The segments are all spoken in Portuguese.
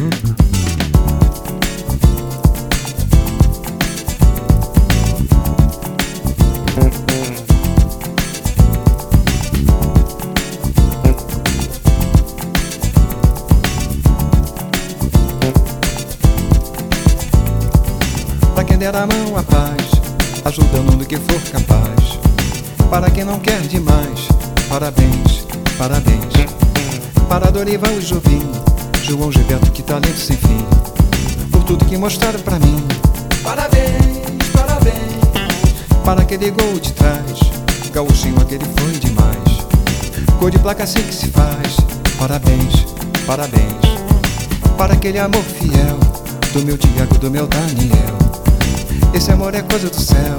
Pra quem der a mão a paz, ajudando no que for capaz. Para quem não quer demais, parabéns, parabéns. Para Dorival e João Gilberto, que talento sem fim. Por tudo que mostraram pra mim, parabéns, parabéns. Para aquele gol de trás, gauchinho aquele foi demais. Gol de placa assim que se faz, parabéns, parabéns. Para aquele amor fiel, do meu Tiago, do meu Daniel. Esse amor é coisa do céu.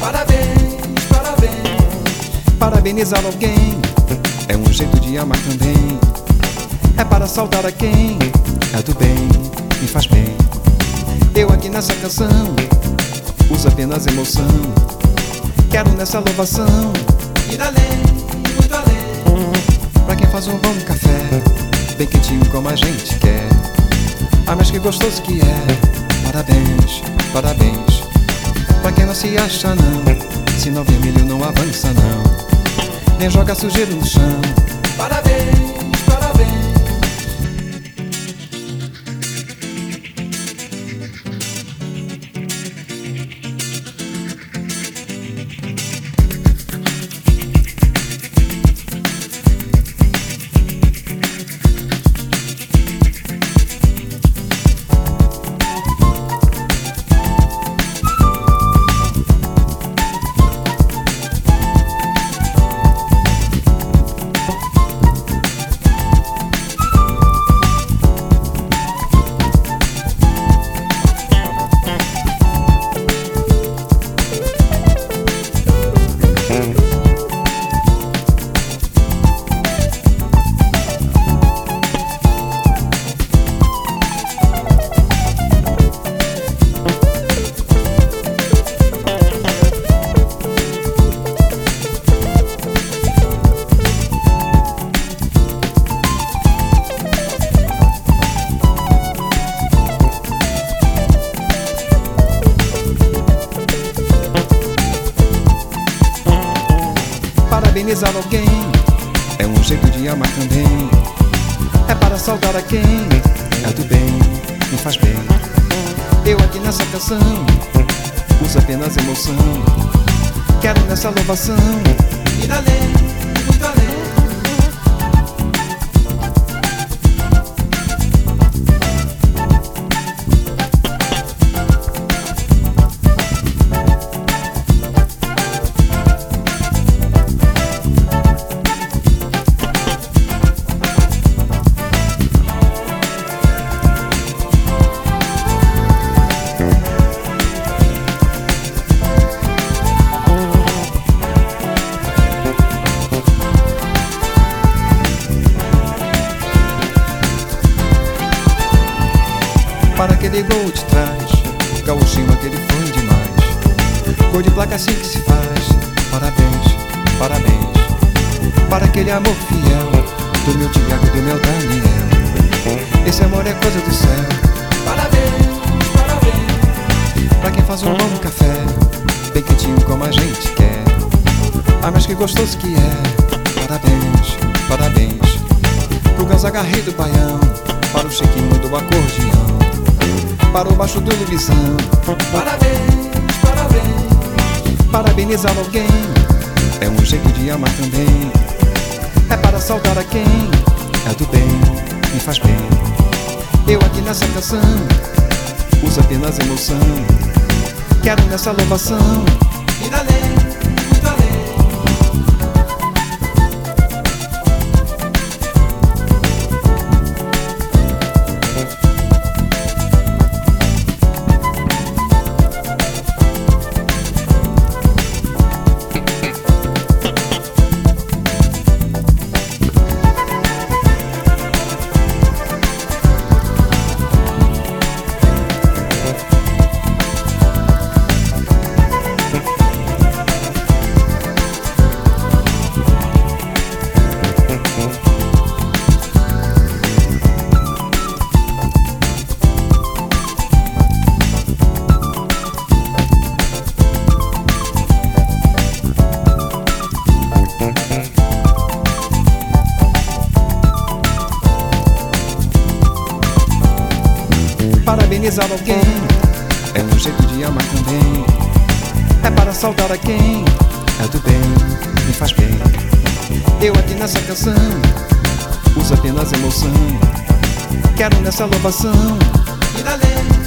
Parabéns, parabéns. Parabenizar alguém é um jeito de amar também. É para saudar a quem é do bem, me faz bem. Eu aqui nessa canção uso apenas emoção. Quero nessa louvação ir além, muito além. Pra quem faz um bom café, bem quentinho como a gente quer. Ah, mas que gostoso que é. Parabéns, parabéns. Pra quem não se acha não, se não vermelho não avança não. Nem joga sujeira no chão. Parabéns, parabéns. É um jeito de amar também. É para saudar a quem é do bem, me faz bem. Eu aqui nessa canção uso apenas emoção. Quero nessa louvação ir além, muito além. Para aquele gol de trás, gauchinho aquele foi demais. Gol de placa assim que se faz, parabéns, parabéns. Para aquele amor fiel, do meu Tiago e do meu Daniel. Esse amor é coisa do céu, parabéns, parabéns. Pra quem faz um bom café, bem quentinho como a gente quer. Ah, mas que gostoso que é, parabéns, parabéns. Pro Gonzaga Rei do Baião, para o Chiquinho do acordeão para o baixo do Lubizão. Parabéns, parabéns. Parabenizar alguém é um jeito de amar também. É para saudar a quem é do bem, me faz bem. Eu aqui nessa canção uso apenas emoção. Quero nessa louvação ir além, Alguém é um jeito de amar também. É para saudar a quem é do bem, me faz bem. Eu aqui nessa canção uso apenas emoção. Quero nessa louvação ir